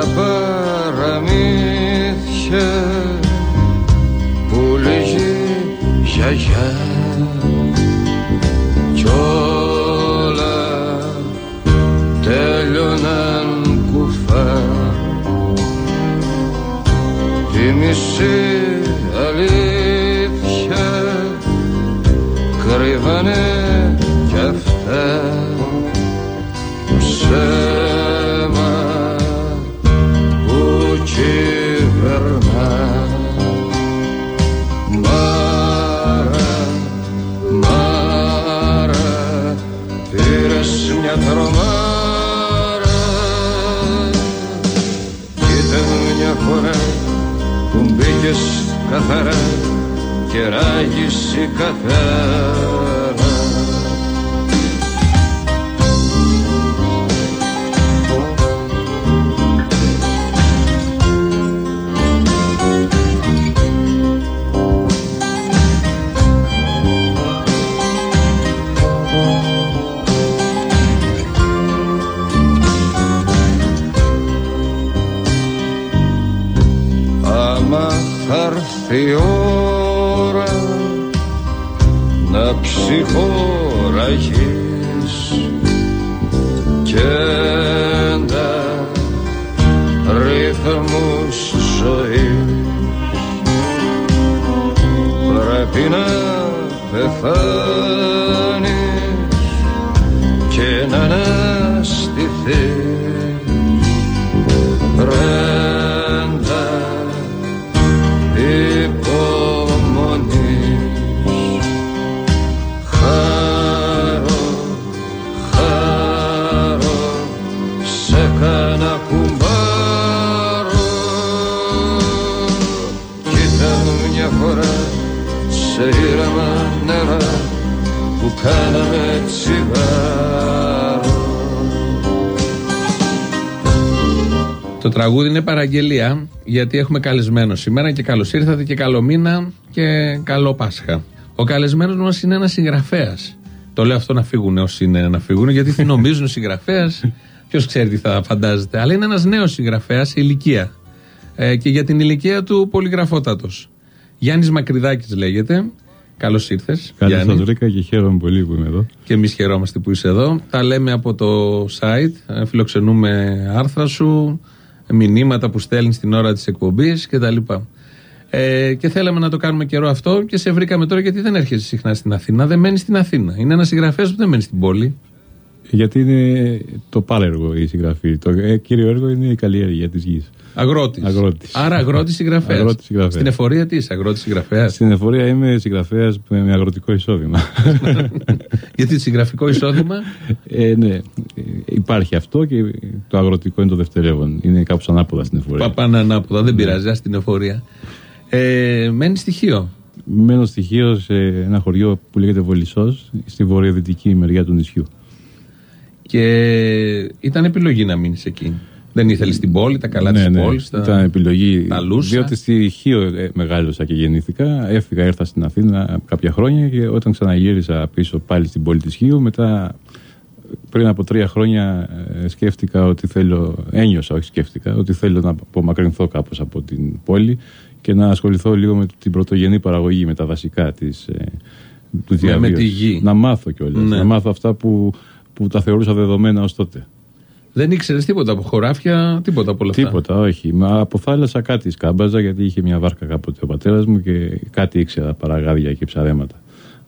στα παραμύθια που μπήκες καθαρά και ράγισε καθαρά Hoje μια φορά σε ήρεμα νερά που κάναμε τσιγάρο Το τραγούδι είναι παραγγελία γιατί έχουμε καλεσμένο σήμερα και καλώς ήρθατε και καλό μήνα και καλό Πάσχα. Ο καλεσμένος μας είναι ένας συγγραφέας. Το λέω αυτό να φύγουν όσοι είναι να φύγουν γιατί τι νομίζουν συγγραφέας. Ποιος ξέρει τι θα φαντάζεται. Αλλά είναι ένας νέος συγγραφέας σε ηλικία. Ε, και για την ηλικία του πολυγραφότατος. Γιάννης Μακρυδάκης λέγεται. Καλώς ήρθες. Καλώς σας βρήκα και χαίρομαι πολύ που είμαι εδώ. Και εμείς χαιρόμαστε που είσαι εδώ. Τα λέμε από το site. ε, Φιλοξενούμε άρθρα σου, μηνύματα που στέλνεις την ώρα της εκπομπής κτλ. Ε, και θέλαμε να το κάνουμε καιρό αυτό και σε βρήκαμε τώρα γιατί δεν έρχεσαι συχνά στην Αθήνα. Δεν μένεις στην Αθήνα. Είναι ένας συγγραφέας που δεν μένει στην πόλη. Γιατί είναι το πάρεργο η συγγραφή. Το ε, κύριο έργο είναι η καλλιέργεια της γης. Αγρότης. Αγρότης. Άρα αγρότης συγγραφέας. Αγρότης συγγραφέας. Στην εφορία τι είσαι, αγρότης συγγραφέας. Στην εφορία είμαι συγγραφέας με αγροτικό εισόδημα. γιατί συγγραφικό εισόδημα; ε, ναι, ε, υπάρχει αυτό και το αγροτικό είναι το δευτερεύον. Είναι κάπω ανάποδα στην εφορία. Παπάνε ανάποδα, δεν πειράζει, ας την εφορία. Ε, μένει στοιχείο. Μένω στοιχείο σε ένα χωριό που λέγεται Βολισό, στη βορειοδυτική μεριά του νησιού. Και ήταν επιλογή να μείνεις εκεί. Δεν ήθελες την πόλη, τα καλά ναι, της ναι, πόλης. Τα... Ήταν επιλογή. τα λούσα. Διότι στη Χίο ε, μεγάλωσα και γεννήθηκα. Έφυγα, ήρθα στην Αθήνα κάποια χρόνια και όταν ξαναγύρισα πίσω πάλι στην πόλη της Χίου, μετά πριν από τρία χρόνια ε, σκέφτηκα ότι θέλω, ένιωσα, όχι σκέφτηκα, ότι θέλω να απομακρυνθώ κάπως από την πόλη και να ασχοληθώ λίγο με την πρωτογενή παραγωγή, με τα βασικά της, ε, του Ναι, διαβίου. με τη γη. Να μάθω κιόλας. Ναι. Να μάθω αυτά που, που τα θεωρούσα δεδομένα ως τότε. Δεν ήξερες τίποτα από χωράφια, τίποτα από όλα αυτά. Τίποτα, όχι. Μα από θάλασσα κάτι σκάμπαζα γιατί είχε μια βάρκα κάποτε ο πατέρας μου και κάτι ήξερα παραγάδια και ψαρέματα.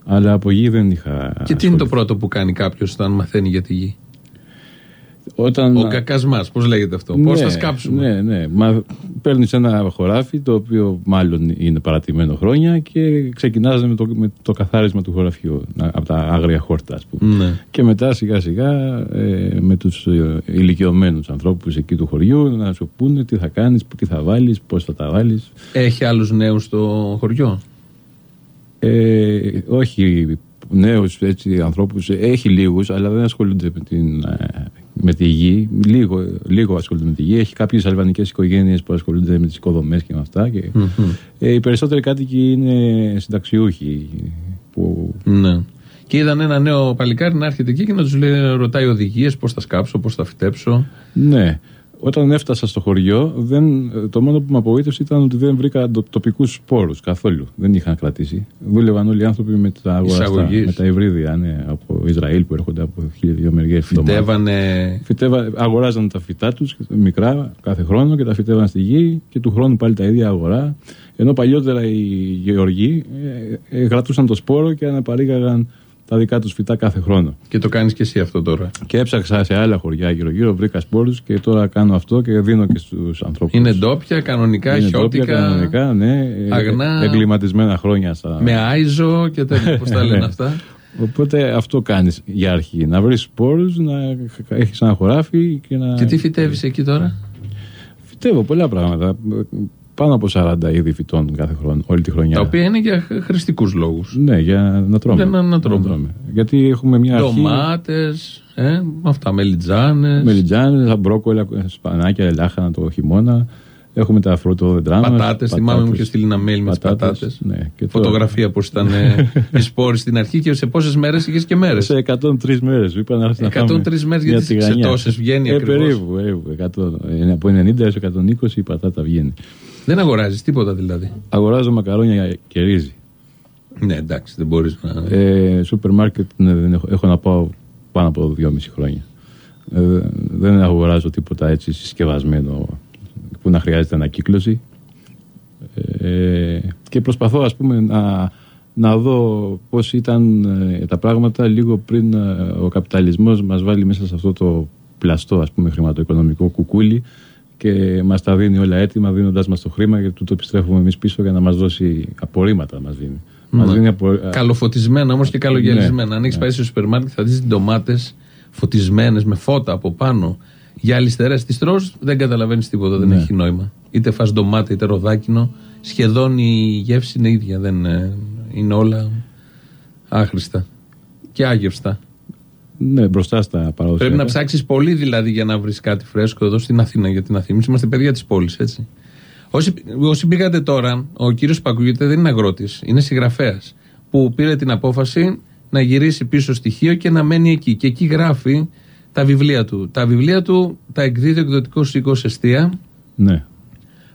Αλλά από γη δεν είχα. Και τι είναι το πρώτο που κάνει κάποιος όταν μαθαίνει για τη γη; Όταν... Ο κακασμά, πώς λέγεται αυτό; Πώς θα σκάψουμε; Ναι, ναι. Μα παίρνεις ένα χωράφι το οποίο μάλλον είναι παρατημένο χρόνια και ξεκινάς με το, με το καθάρισμα του χωραφιού να- από τα άγρια χόρτα, ας πούμε. Ναι. Και μετά σιγά σιγά ε, με τους ε, ηλικιωμένους ανθρώπους εκεί του χωριού να σου πούνε τι θα κάνεις, τι θα βάλεις, πώς θα τα βάλεις. Έχει άλλους νέους στο χωριό; Ε, όχι νέους ανθρώπους, έχει λίγους, αλλά δεν ασχολούνται με, την, ε, με τη γη. Λίγο, λίγο ασχολούνται με τη γη. Έχει κάποιες αλβανικές οικογένειες που ασχολούνται με τις οικοδομές και με αυτά. Και, ε, οι περισσότεροι κάτοικοι είναι συνταξιούχοι. Που, Ναι. Και είδαν ένα νέο παλικάρι να έρχεται εκεί και να τους ρωτάει οδηγίες, πώς θα σκάψω, πώς θα φυτέψω. ναι, Όταν έφτασα στο χωριό, δεν, το μόνο που με απογοήτευσε ήταν ότι δεν βρήκα τοπικούς σπόρους καθόλου. Δεν είχαν κρατήσει. Δούλευαν όλοι οι άνθρωποι με τα αγοραστά, με τα υβρίδια ναι, από Ισραήλ που έρχονται από χίλιε δύο μεριέ. Φυτεύανε. Φυτεύα, αγοράζαν τα φυτά τους μικρά κάθε χρόνο και τα φυτεύαν στη γη και του χρόνου πάλι τα ίδια αγορά. Ενώ παλιότερα οι γεωργοί ε, ε, κρατούσαν το σπόρο και αναπαρήγαγαν τα δικά του φυτά κάθε χρόνο. Και το κάνεις και εσύ αυτό τώρα. Και έψαξα σε άλλα χωριά γύρω-γύρω, βρήκα σπόρους και τώρα κάνω αυτό και δίνω και στους ανθρώπους. Είναι ντόπια, κανονικά, Είναι χιώτικα. ντόπια, κανονικά, ναι. αγνά. Εγκληματισμένα χρόνια. Στα... Με άιζο και τέτοια. Πώς τα λένε Ναι. αυτά. Οπότε αυτό κάνεις για αρχή. Να βρεις σπόρους, να έχεις ένα χωράφι και να. Και τι φυτεύεις εκεί τώρα; Φυτεύω πολλά πράγματα. Πάνω από 40 είδη φυτών κάθε χρόνο, όλη τη χρονιά. Τα οποία είναι για χρηστικούς λόγους. Ναι, για να τρώμε. Για να- να τρώμε. Γιατί έχουμε μια αρχή. Ντομάτες, ε, αυτά, μελιτζάνες. Μελιτζάνες, μπρόκολα, σπανάκια, λάχανα το χειμώνα. Έχουμε τα φρούτοδεντρά μας, Πατάτες. Θυμάμαι μου και στείλει ένα mail με τις πατάτες, πατάτες. ναι. Και τώρα- Φωτογραφία πώς ήταν ε, οι σπόροι στην αρχή και σε πόσες μέρες είχες και μέρες. Σε 103 μέρες. Είπα να έρθεις να 103 φάμε μέρες, μια γιατί σε τηγανιά. τόσες βγαίνει ε, ακριβώς. Περίπου, περίπου 100, ε, από 90 έως 120 η πατάτα βγαίνει. Δεν αγοράζεις τίποτα δηλαδή. Αγοράζω μακαρόνια και ρύζι. Ναι, εντάξει, δεν μπορείς να. Ε, σούπερ μάρκετ ναι, δεν έχω, έχω να πάω πάνω από 2,5 χρόνια. Ε, δεν αγοράζω τίποτα έτσι συσκευασμένο που να χρειάζεται ανακύκλωση. Ε, και προσπαθώ ας πούμε να, να δω πώς ήταν ε, τα πράγματα λίγο πριν ε, ο καπιταλισμός μας βάλει μέσα σε αυτό το πλαστό ας πούμε χρηματοοικονομικό κουκούλι και μας τα δίνει όλα έτοιμα δίνοντας μας το χρήμα και τούτο επιστρέφουμε εμείς πίσω για να μας δώσει απορρίμματα μας δίνει. Μας δίνει απο... Καλοφωτισμένα όμως και καλογελισμένα. Ναι, Αν έχεις ναι. πάει στο σούπερ μάρκετ, θα δεις ντομάτες φωτισμένες με φώτα από πάνω. Για αριστερέ τις τρως δεν καταλαβαίνεις τίποτα, δεν Ναι. έχει νόημα. Είτε φας ντομάτα είτε ροδάκινο. Σχεδόν η γεύση είναι ίδια. Δεν, ε, είναι όλα άχρηστα και άγευστα. Ναι, μπροστά στα παραδοσιακά. Πρέπει να ψάξεις πολύ δηλαδή για να βρεις κάτι φρέσκο εδώ στην Αθήνα. Για την Αθήνα. Εμείς είμαστε παιδιά της πόλης, έτσι. Όσοι, όσοι πήγατε τώρα, ο κύριος Πακουγίτε δεν είναι αγρότης, είναι συγγραφέας. Που πήρε την απόφαση να γυρίσει πίσω στοιχείο και να μένει εκεί. Και εκεί γράφει τα βιβλία του. Τα βιβλία του τα εκδίδει ο εκδοτικός οίκος Εστία. Ναι.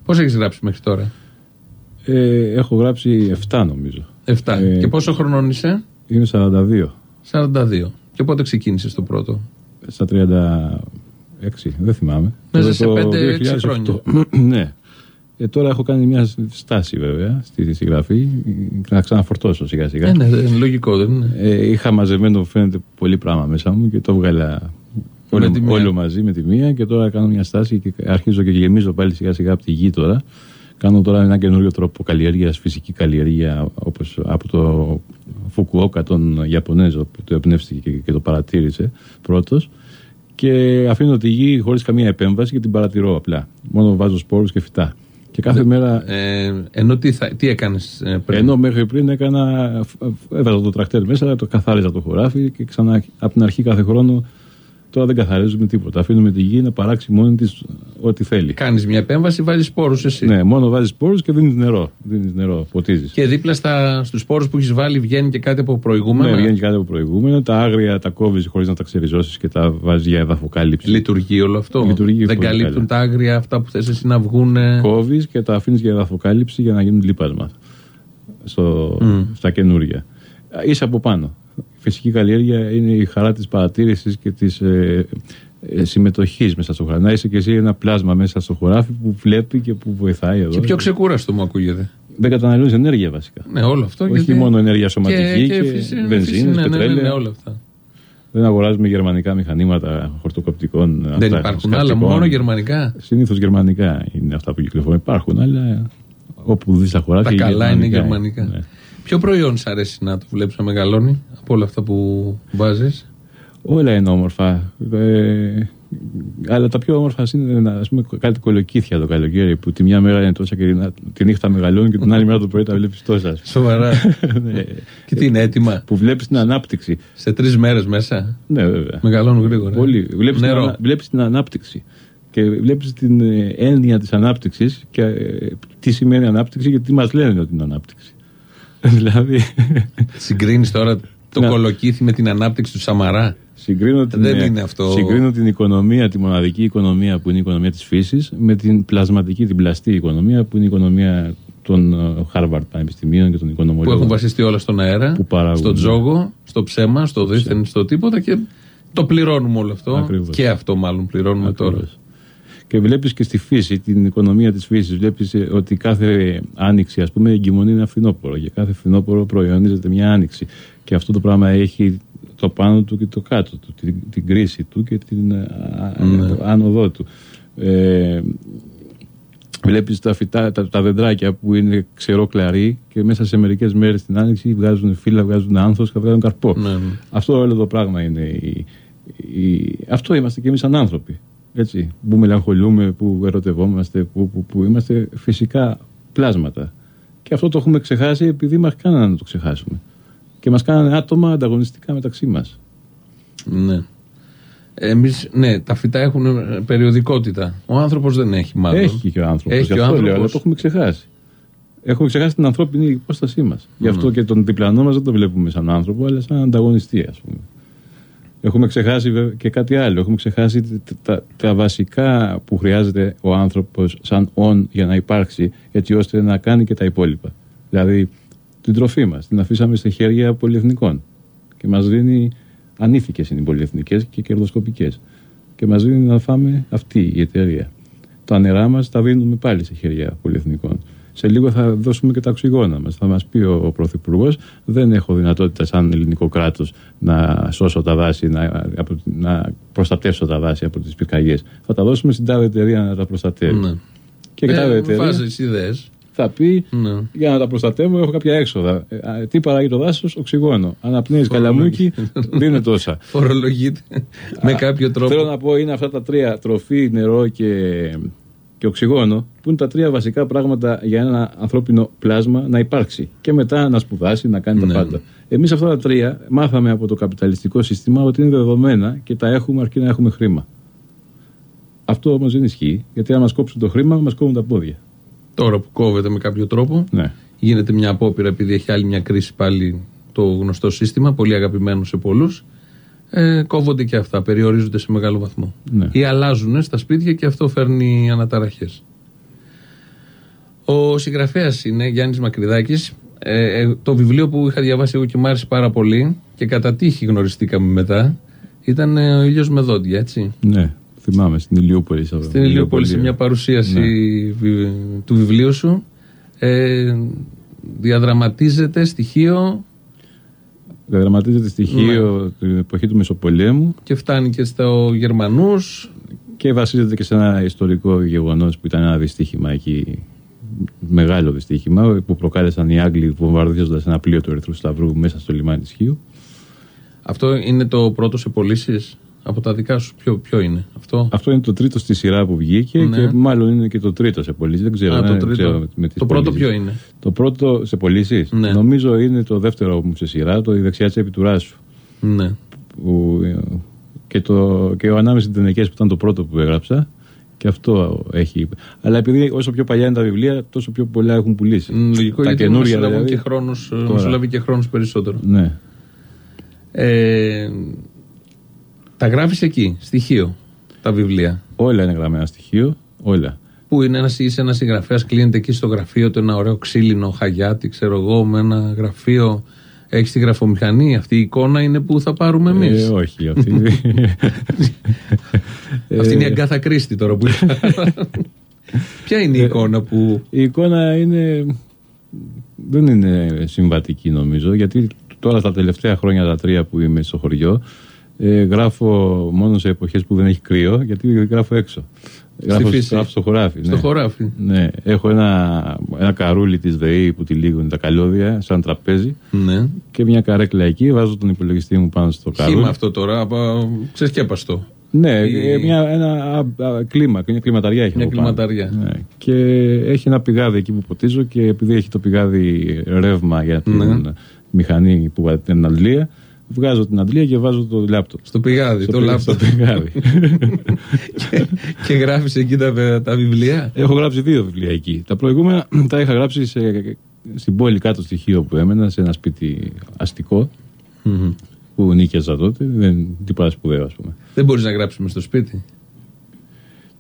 Πώς έχεις γράψει μέχρι τώρα, Ε, έχω γράψει 7 νομίζω. 7. Ε, και πόσο χρονών είσαι, Είμαι 42. 42. Και πότε ξεκίνησες το πρώτο; Στα 36, δεν θυμάμαι. Μέσα Το- σε το 5-6 2008. ναι. Ε, τώρα έχω κάνει μια στάση βέβαια στη συγγραφή να ξαναφορτώσω σιγά σιγά. Ε, ναι, είναι λογικό, δεν είναι. Ε, είχα μαζεμένο φαίνεται πολύ πράγμα μέσα μου και το έβγαλα όλο, τη μία. όλο μαζί με τη μία και τώρα κάνω μια στάση και αρχίζω και γεμίζω πάλι σιγά σιγά από τη γη τώρα. Κάνω τώρα ένα καινούριο τρόπο καλλιέργεια, φυσική καλλιέργεια όπως από το Φουκουόκα τον Ιαπωνέζο που το εμπνεύστηκε και, και το παρατήρησε πρώτος και αφήνω τη γη χωρίς καμία επέμβαση και την παρατηρώ απλά. Μόνο βάζω σπόρους και φυτά. Και κάθε μέρα Ε, ενώ τι, θα, τι έκανες ε, πριν; ενώ μέχρι πριν έκανα, έβαζα το τρακτέρ μέσα, το καθάριζα το χωράφι και ξανά από την αρχή κάθε χρόνο. Τώρα δεν καθαρίζουμε τίποτα. Αφήνουμε τη γη να παράξει μόνη της ό,τι θέλει. Κάνεις μια επέμβαση, βάζεις σπόρους εσύ. Ναι, μόνο βάζεις σπόρους και δίνεις νερό. Δίνεις νερό, ποτίζεις. Και δίπλα στα, στους σπόρους που έχεις βάλει βγαίνει και κάτι από προηγούμενα; Ναι, βγαίνει και κάτι από προηγούμενα. Τα άγρια τα κόβεις χωρίς να τα ξεριζώσεις και τα βάζεις για εδαφοκάλυψη. Λειτουργεί όλο αυτό; Λειτουργεί Δεν πολύ καλύπτουν καλά. τα άγρια αυτά που θες εσύ να βγούνε; Κόβεις και τα αφήνεις για εδαφοκάλυψη για να γίνουν λίπασμα στο, στα καινούρια. Είσαι από πάνω. Η φυσική καλλιέργεια είναι η χαρά της παρατήρησης και της ε, ε, συμμετοχής μέσα στο χωράφι. Να είσαι και εσύ ένα πλάσμα μέσα στο χωράφι που βλέπει και που βοηθάει εδώ. Και πιο ξεκούραστο μου ακούγεται. Δεν καταναλώνεις ενέργεια βασικά. Ναι, όλο αυτό. Όχι γιατί- μόνο ενέργεια σωματική και, φυσι- βενζίνες, φυσι- ναι, ναι, ναι, πετρέλαια. ναι, όλα αυτά. Δεν αγοράζουμε γερμανικά μηχανήματα χορτοκοπτικών. Δεν υπάρχουν άλλα, μόνο γερμανικά; Συνήθως γερμανικά είναι αυτά που κυκλοφορούν. Υπάρχουν, αλλά όπου δεις τα χωράφια. Τα καλά είναι γερμανικά. Ναι. Ποιο προϊόν σ' αρέσει να το βλέπεις να μεγαλώνει από όλα αυτά που βάζεις; Όλα είναι όμορφα. Ε, αλλά τα πιο όμορφα είναι να ας πούμε, κάτι κολοκύθια το καλοκαίρι που τη μια μέρα είναι τόσα και τη- τη νύχτα μεγαλώνουν και την άλλη μέρα το πρωί τα βλέπεις τόσα. Σοβαρά. Ναι. και τι είναι έτοιμα; που βλέπεις την ανάπτυξη. Σε τρεις μέρες μέσα; Ναι, βέβαια. Μεγαλώνουν γρήγορα. Πολύ. Βλέπεις την, Νερό. ανα- βλέπεις την ανάπτυξη. Και βλέπεις την ε, έννοια της ανάπτυξης και ε, τι σημαίνει ανάπτυξη και τι μας λένε ότι είναι ανάπτυξη. δηλαδή, Συγκρίνεις τώρα το Ναι. κολοκύθι με την ανάπτυξη του Σαμαρά. Συγκρίνω την, Δεν ε, είναι αυτό. Συγκρίνω την οικονομία, τη μοναδική οικονομία που είναι η οικονομία της φύσης, με την πλασματική, την πλαστή οικονομία που είναι η οικονομία των ε, Harvard Πανεπιστημίων και των Που οικονομολόγων. έχουν βασιστεί όλα στον αέρα, Που παράγουν, στο ναι. τζόγο, στο ψέμα, στο δίθεν, στο τίποτα και το πληρώνουμε όλο αυτό. Ακριβώς. Και αυτό μάλλον πληρώνουμε τώρα. Ακριβώς. Και βλέπεις και στη φύση, την οικονομία της φύσης, βλέπεις ότι κάθε άνοιξη, ας πούμε, εγκυμονεί ένα φθινόπωρο. Και κάθε φθινόπωρο προϊονίζεται μια άνοιξη. Και αυτό το πράγμα έχει το πάνω του και το κάτω του, την, την κρίση του και την α, α, Ναι. το άνοδό του. Ε, Βλέπεις τα φυτά, τα, τα δεντράκια που είναι ξερό κλαρί και μέσα σε μερικές μέρες την άνοιξη βγάζουν φύλλα, βγάζουν άνθος και βγάζουν καρπό. Ναι, ναι. Αυτό όλο το πράγμα είναι. Η, η- αυτό είμαστε και εμείς σαν άνθρωποι. Έτσι, που μελαγχολούμε, που ερωτευόμαστε, που, που, που είμαστε φυσικά πλάσματα. Και αυτό το έχουμε ξεχάσει επειδή μας κάνανε να το ξεχάσουμε. Και μας κάνανε άτομα ανταγωνιστικά μεταξύ μας. Ναι. Εμείς, ναι, τα φυτά έχουν ε, περιοδικότητα. Ο άνθρωπος δεν έχει μάλλον. Έχει και ο άνθρωπος. Έχει Γι' και ο αυτό λέω, αλλά άνθρωπος. το έχουμε ξεχάσει. Έχουμε ξεχάσει την ανθρώπινη υπόστασή μας. Γι' αυτό Ναι. και τον διπλανό μας δεν το βλέπουμε σαν άνθρωπο, αλλά σαν ανταγωνιστή, ας πούμε. Έχουμε ξεχάσει βέβαια, και κάτι άλλο. Έχουμε ξεχάσει τα, τα, τα βασικά που χρειάζεται ο άνθρωπος σαν όν για να υπάρξει, έτσι ώστε να κάνει και τα υπόλοιπα. Δηλαδή, την τροφή μας την αφήσαμε στα χέρια πολυεθνικών. Και μας δίνει ανήθικες είναι οι πολυεθνικές και κερδοσκοπικές. Και μας δίνει να φάμε αυτή η εταιρεία. Τα νερά μας τα δίνουμε πάλι σε χέρια πολυεθνικών. Σε λίγο θα δώσουμε και τα οξυγόνα μας. Θα μας πει ο, ο Πρωθυπουργός, δεν έχω δυνατότητα σαν ελληνικό κράτος να σώσω τα δάση, να, από- να προστατεύσω τα δάση από τις πυρκαγιές. Θα τα δώσουμε στην τάδε εταιρεία να τα προστατεύει. Ναι. Και η τάδε Ε, εταιρεία βάζεις ιδέες. θα πει Ναι. για να τα προστατεύω έχω κάποια έξοδα. Ε, α, τι παράγει το δάσος, οξυγόνο. Αναπνέεις καλαμούκι, δίνει τόσα. Φορολογείται με κάποιο τρόπο. Θέλω να πω είναι αυτά τα τρία, τροφή, νερό και, και οξυγόνο, που είναι τα τρία βασικά πράγματα για ένα ανθρώπινο πλάσμα να υπάρξει. Και μετά να σπουδάσει, να κάνει Ναι. τα πάντα. Εμείς αυτά τα τρία μάθαμε από το καπιταλιστικό σύστημα ότι είναι δεδομένα και τα έχουμε αρκεί να έχουμε χρήμα. Αυτό όμως δεν ισχύει, γιατί αν μα κόψουν το χρήμα, μας κόβουν τα πόδια. Τώρα που κόβεται με κάποιο τρόπο, Ναι. γίνεται μια απόπειρα επειδή έχει άλλη μια κρίση πάλι το γνωστό σύστημα, πολύ αγαπημένο σε πολλούς. Ε, κόβονται και αυτά, περιορίζονται σε μεγάλο βαθμό. Ναι. Ή αλλάζουν στα σπίτια και αυτό φέρνει αναταραχές. Ο συγγραφέας είναι Γιάννης Μακρυδάκης. Ε, ε, το βιβλίο που είχα διαβάσει εγώ και μου άρεσε πάρα πολύ και κατά τύχη γνωριστήκαμε μετά ήταν ε, Ο ήλιος με δόντια, έτσι. Ναι, θυμάμαι στην Ηλιούπολη. Στην Ηλιούπολη σε μια παρουσίαση βι- του βιβλίου σου ε, διαδραματίζεται στοιχείο Διαδραματίζεται στοιχείο την εποχή του Μεσοπολέμου και φτάνει και στο Γερμανούς και βασίζεται και σε ένα ιστορικό γεγονός που ήταν ένα δυστύχημα εκεί. Μεγάλο δυστύχημα που προκάλεσαν οι Άγγλοι βομβαρδίζοντας ένα πλοίο του Ερυθρού Σταυρού μέσα στο λιμάνι της Χίου. Αυτό είναι το πρώτο σε πωλήσεις; Από τα δικά σου. Ποιο, ποιο είναι αυτό; Αυτό είναι το τρίτο στη σειρά που βγήκε Ναι. και μάλλον είναι και το τρίτο σε πωλήσεις. Δεν ξέρω. Α, το δεν τρίτο. ξέρω με τις Το πρώτο πωλήσεις. ποιο είναι; Το πρώτο σε πωλήσεις. Ναι. Νομίζω είναι το δεύτερο μου σε σειρά, το Η δεξιά τσέπη του Ράσου. Ναι. Που, ε, και, το, και ο Ανάμεσα Τενεκές που ήταν το πρώτο που έγραψα. Και αυτό έχει. Αλλά επειδή όσο πιο παλιά είναι τα βιβλία, τόσο πιο πολλά έχουν πουλήσει. Μ, Λογικό τα γιατί καινούρια μου συλλαβούν δηλαδή. και χρόνους, ε, Τώρα. μου συλλαβεί και χρόνους περισσότερο. Ναι. Ε, τα γράφεις εκεί, στοιχείο, τα βιβλία. Όλα είναι γραμμένα στοιχείο. Όλα. Που είναι ένας, είσαι ένας συγγραφέας, κλείνεται εκεί στο γραφείο του ένα ωραίο ξύλινο χαγιάτι, ξέρω εγώ, με ένα γραφείο. Έχεις τη γραφομηχανή. Αυτή η εικόνα είναι που θα πάρουμε εμείς. Ε, όχι. Αυτή... Αυτή είναι η Αγκάθα Κρίστη τώρα που Ποια είναι η εικόνα που. Η εικόνα είναι. Δεν είναι συμβατική νομίζω, γιατί τώρα τα τελευταία χρόνια, τα τρία που είμαι στο χωριό, ε, γράφω μόνο σε εποχές που δεν έχει κρύο, γιατί γράφω έξω. Γράφω, φύση. γράφω στο χωράφι. Στο ναι. χωράφι. Ναι, έχω ένα, ένα καρούλι της ΔΕΗ που τυλίγουν τα καλώδια, σαν τραπέζι, Ναι. και μια καρέκλα εκεί, βάζω τον υπολογιστή μου πάνω στο καρούλι. Χήμα αυτό τώρα, από... ξεσκέπαστο. Ναι, Η- ε, μια, ένα α, α, κλίμα, μια κλιματαριά έχει Μια από πάνω. κλιματαριά. Ναι. Και έχει ένα πηγάδι εκεί που ποτίζω και επειδή έχει το πηγάδι ρεύμα για την Ναι. μηχανή που βάζει την αντλία, βγάζω την αντλία και βάζω το λάπτοπ. Στο πηγάδι, Στο το πη- λάπτοπ. στο πηγάδι. και, και γράφεις εκεί τα, τα βιβλία; Έχω γράψει δύο βιβλία εκεί. Τα προηγούμενα τα είχα γράψει σε, στην πόλη κάτω στη Χίο που έμενα, σε ένα σπίτι αστικό. Μμμ. που νίκιαζα τότε. Δεν τίποτα σπουδαίο, ας πούμε. Δεν μπορείς να γράψεις μες στο σπίτι;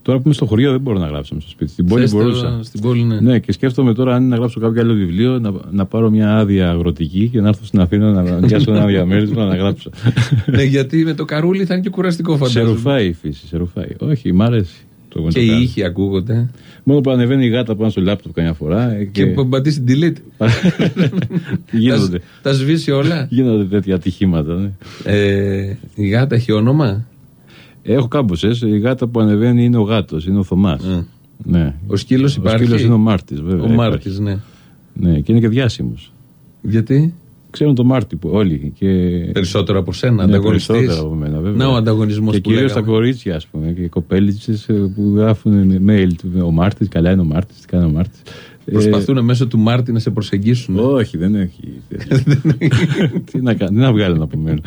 Τώρα που είμαι στο χωριό δεν μπορώ να γράψω στο σπίτι. Στην πόλη Θες το- μπορούσα. Στην πόλη, ναι. Ναι, και σκέφτομαι τώρα αν είναι να γράψω κάποιο άλλο βιβλίο, να, να πάρω μια άδεια αγροτική και να έρθω στην Αθήνα να νοικιάσω ένα διαμέρισμα να γράψω. ναι, γιατί με το καρούλι θα είναι και κουραστικό σε φαντάζομαι. ρουφάει η φύση, σε ρουφάει. Όχι, μ' αρέσει. Το Και οι ήχοι ακούγονται. Μόνο που ανεβαίνει η γάτα πάνω στο λάπτοπ καμιά φορά ε, Και και, που πατήσει delete. γίνονται, Τα, τα σβήσει όλα. γίνονται τέτοια ατυχήματα. Ναι. Ε, η γάτα έχει όνομα; Έχω κάμποσε. Η γάτα που ανεβαίνει είναι ο γάτος, είναι ο Θωμάς. Ε. Ναι. Ο σκύλος Ο υπάρχει; σκύλος είναι ο Μάρτης, βέβαια. Ο υπάρχει. Μάρτης, ναι. Ναι, και είναι και διάσημος. Γιατί; Ξέρουν τον Μάρτι που όλοι. Και... περισσότερο από σένα, Ναι, ανταγωνιστής. περισσότερο από μένα, βέβαια. Να ο ανταγωνισμός Και που κυρίως τα λέγαμε. κορίτσια, ας πούμε, και οι κοπέλιτσες που γράφουν mail του. Ο Μάρτης, καλά είναι ο Μάρτης, τι κάνει ο Μάρτης. Προσπαθούν μέσω του Μάρτη να σε προσεγγίσουν. όχι, δεν έχει. τι, να, κάνει, τι να βγάλουν από μένα.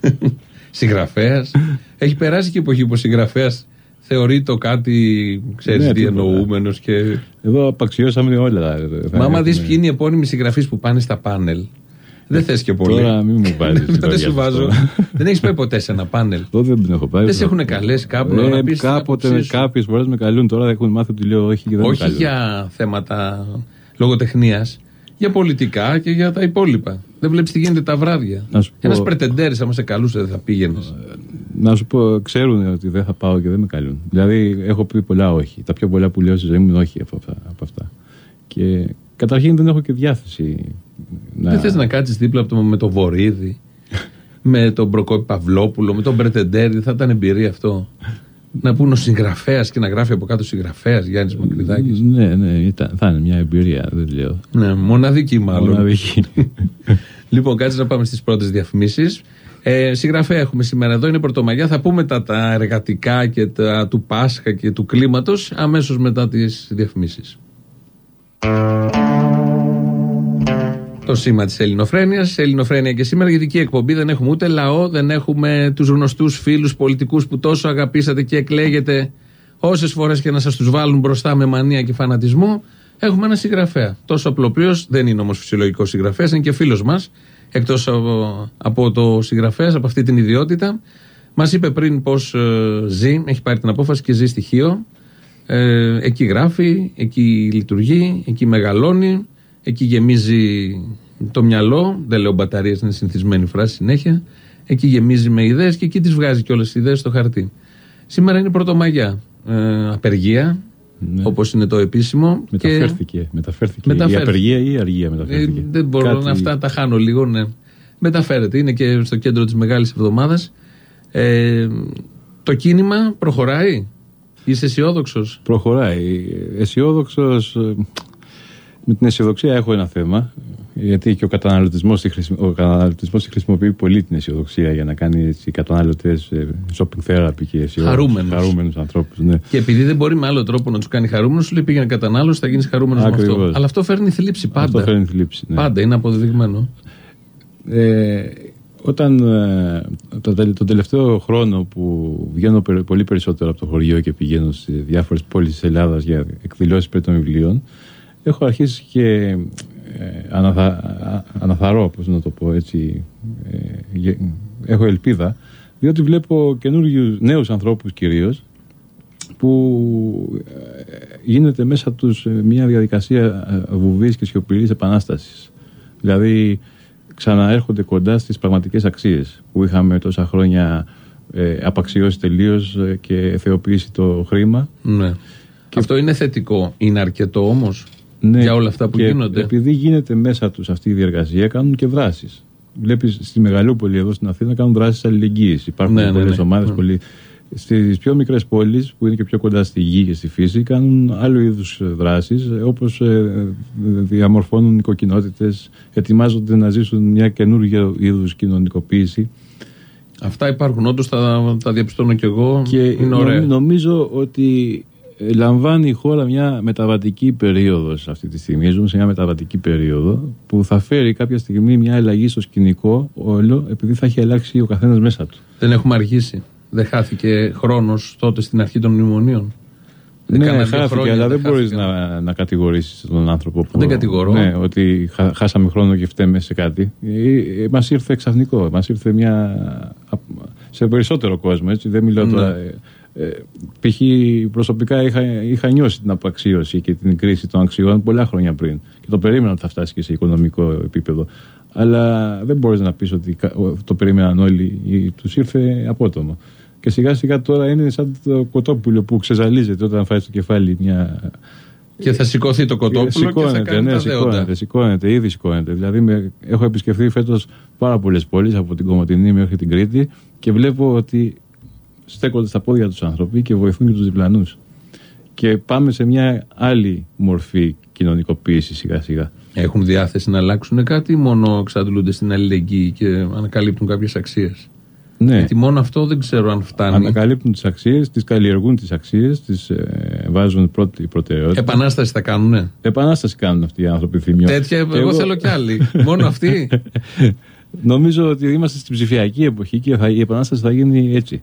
Συγγραφέας. έχει περάσει και εποχή που ο συγγραφέας θεωρεί το κάτι, ξέρεις Ναι, τι τίποτα. εννοούμενο. Και... Εδώ απαξιώσαμε όλα. θα Μα άμα δεις έχουμε. ποιοι είναι οι επώνυμοι συγγραφείς που πάνε στα πάνελ, δεν θες και πολύ. Τώρα μην μου βάζει. δεν σου βάζω. δεν έχεις πάει ποτέ σε ένα πάνελ. Εγώ δεν την έχω πάει. Δεν σε έχουν καλέσει κάπου να Ε, πεις την κάποτε άποψή σου. κάποιες φορές με καλούν. Τώρα έχουν μάθει ότι λέω όχι και δεν με Όχι καλούν. για θέματα λογοτεχνίας, για πολιτικά και για τα υπόλοιπα. Δεν βλέπεις τι γίνεται τα βράδια. Να σου πω- Ένα πρετεντέρης, άμα σε καλούσε, δεν θα πήγαινες. Να σου πω, ξέρουν ότι δεν θα πάω και δεν με καλούν. Δηλαδή, έχω πει πολλά όχι. Τα πιο πολλά που λέω στη ζωή μου είναι όχι από αυτά. Από αυτά. Και καταρχήν δεν έχω και διάθεση. Να... Δεν θες να κάτσεις δίπλα από το, με το Βορύδι, με τον Προκόπη Παυλόπουλο, με τον Πρετεντέρη, θα ήταν εμπειρία αυτό. Να πούνε ο συγγραφέας και να γράφει από κάτω συγγραφέας Γιάννης Μακρυδάκης. Ναι, ναι, ήταν, θα είναι μια εμπειρία, δεν λέω. Ναι, μοναδική μάλλον. Μοναδική. Λοιπόν, κάτσε να πάμε στις πρώτες διαφημίσεις. Ε, συγγραφέα έχουμε σήμερα εδώ, είναι Πρωτομαγιά. Θα πούμε τα, τα εργατικά και τα του Πάσχα και του κλίματος αμέσως μετά τις διαφημίσεις. Το σήμα της Ελληνοφρένειας. Ελληνοφρένεια και σήμερα, γιατί και εκπομπή δεν έχουμε ούτε λαό, δεν έχουμε τους γνωστούς φίλους πολιτικούς που τόσο αγαπήσατε και εκλέγετε όσες φορές και να σας τους βάλουν μπροστά με μανία και φανατισμό. Έχουμε ένα συγγραφέα. Τόσο απλοποιός, δεν είναι όμως φυσιολογικός συγγραφέας, είναι και φίλος μας. Εκτός από, από το συγγραφέας, από αυτή την ιδιότητα. Μας είπε πριν πώ ζει, έχει πάρει την απόφαση και ζει στοιχείο. Ε, εκεί γράφει, εκεί λειτουργεί, εκεί μεγαλώνει, εκεί γεμίζει το μυαλό. Δεν λέω μπαταρίες, είναι συνηθισμένη φράση συνέχεια. Εκεί γεμίζει με ιδέες και εκεί τις βγάζει και όλε τι ιδέες στο χαρτί. Σήμερα είναι Πρωτομαγιά. Ε, απεργία, Ναι. όπως είναι το επίσημο. Μεταφέρθηκε. μεταφέρθηκε. Μεταφέρθηκε. Η απεργία ή η αργία Ε, μεταφέρθηκε. δεν μπορώ Κάτι- να αυτά τα χάνω λίγο, ναι. Μεταφέρεται. Είναι και στο κέντρο της μεγάλης εβδομάδας. Ε, το κίνημα προχωράει; Είσαι αισιόδοξος; Προχωράει. Αισιόδοξος. Με την αισιοδοξία έχω ένα θέμα. Γιατί και ο καταναλωτισμός ο καταναλωτισμός τη χρησιμοποιεί πολύ την αισιοδοξία για να κάνει οι καταναλωτές shopping therapy και αισιόδοξους, Χαρούμενους. χαρούμενους ανθρώπους. Ναι. Και επειδή δεν μπορεί με άλλο τρόπο να τους κάνει χαρούμενους, σου λέει πήγαινε κατανάλωση, θα γίνεις χαρούμενος με αυτό. Ακριβώς. Αλλά αυτό φέρνει θλίψη πάντα. Αυτό φέρνει θλίψη. Ναι. Πάντα είναι αποδεδειγμένο. Ε, όταν ε, το, τε- τον τελευταίο χρόνο που βγαίνω περι- πολύ περισσότερο από το χωριό και πηγαίνω σε διάφορες πόλεις της Ελλάδας για εκδηλώσεις περί των βιβλίων έχω αρχίσει και ε, αναθα, α- αναθαρώ, πώς να το πω έτσι, ε, γε- έχω ελπίδα διότι βλέπω καινούριους νέους ανθρώπους κυρίως που ε, γίνεται μέσα τους ε, μια διαδικασία ε, βουβής και σιωπηρής επανάστασης. Δηλαδή ξαναέρχονται κοντά στις πραγματικές αξίες που είχαμε τόσα χρόνια ε, απαξιώσει τελείως ε, και θεοποιήσει το χρήμα. Ναι. Αυτό είναι θετικό. Είναι αρκετό όμως; Ναι, για όλα αυτά που και γίνονται. Επειδή γίνεται μέσα τους αυτή η διεργασία κάνουν και δράσεις. Βλέπεις στη Μεγαλούπολη εδώ στην Αθήνα κάνουν δράσεις αλληλεγγύης. Υπάρχουν Ναι, ναι, πολλές ναι. ομάδες Ναι. πολλοί. Στις πιο μικρές πόλεις που είναι και πιο κοντά στη γη και στη φύση κάνουν άλλου είδους δράσεις όπως ε, διαμορφώνουν οικοκοινότητες, ετοιμάζονται να ζήσουν μια καινούργια είδους κοινωνικοποίηση. Αυτά υπάρχουν όντως, τα, τα διαπιστώνω κι εγώ. Και είναι νο- ωραία. νομίζω ότι ε, λαμβάνει η χώρα μια μεταβατική περίοδος αυτή τη στιγμή. Ζούμε σε μια μεταβατική περίοδο που θα φέρει κάποια στιγμή μια αλλαγή στο σκηνικό όλο επειδή θα έχει αλλάξει ο καθένας μέσα του. Δεν έχουμε αργήσει. Δεν χάθηκε χρόνος τότε στην αρχή των μνημονίων. Ναι, Κάνα δύο χάθηκε, χρόνια αλλά δεν μπορείς χάθηκαν. να, να κατηγορήσεις τον άνθρωπο. Που, Δεν κατηγορώ. Ναι, ότι χα- χάσαμε χρόνο και φταίμε σε κάτι. Μας ήρθε ξαφνικό. Μας ήρθε μια. Σε περισσότερο κόσμο, έτσι. Δεν μιλάω Ναι. τώρα. ε, ε, π.χ. προσωπικά είχα, είχα νιώσει την απαξίωση και την κρίση των αξιών πολλά χρόνια πριν. Και το περίμενα ότι θα φτάσει και σε οικονομικό επίπεδο. Αλλά δεν μπορείς να πεις ότι κα- ο- το περίμεναν όλοι. Τους ήρθε απότομο. Και σιγά σιγά τώρα είναι σαν το κοτόπουλο που ξεζαλίζεται όταν φάει στο κεφάλι μια. Και θα σηκωθεί το κοτόπουλο και θα Σηκώνεται, κάνει ναι, τα δέοντα. σηκώνεται, σηκώνεται, ήδη σηκώνεται. Δηλαδή, με, έχω επισκεφθεί φέτος πάρα πολλές πόλεις από την Κομωτινή μέχρι την Κρήτη και βλέπω ότι στέκονται στα πόδια τους άνθρωποι και βοηθούν και τους διπλανούς. Και πάμε σε μια άλλη μορφή κοινωνικοποίησης σιγά σιγά. Έχουν διάθεση να αλλάξουν κάτι ή μόνο εξαντλούνται στην αλληλεγγύη και ανακαλύπτουν κάποιες αξίες; Ναι, Γιατί μόνο αυτό δεν ξέρω αν φτάνει. ανακαλύπτουν τις αξίες, τις καλλιεργούν τις αξίες, τις ε, βάζουν πρώτη προτεραιότητα. Επανάσταση θα κάνουνε; Επανάσταση κάνουν αυτοί οι άνθρωποι θυμιό. Τέτοια, εγώ, Και θέλω κι άλλοι. μόνο αυτοί. Νομίζω ότι είμαστε στην ψηφιακή εποχή και θα, η επανάσταση θα γίνει έτσι.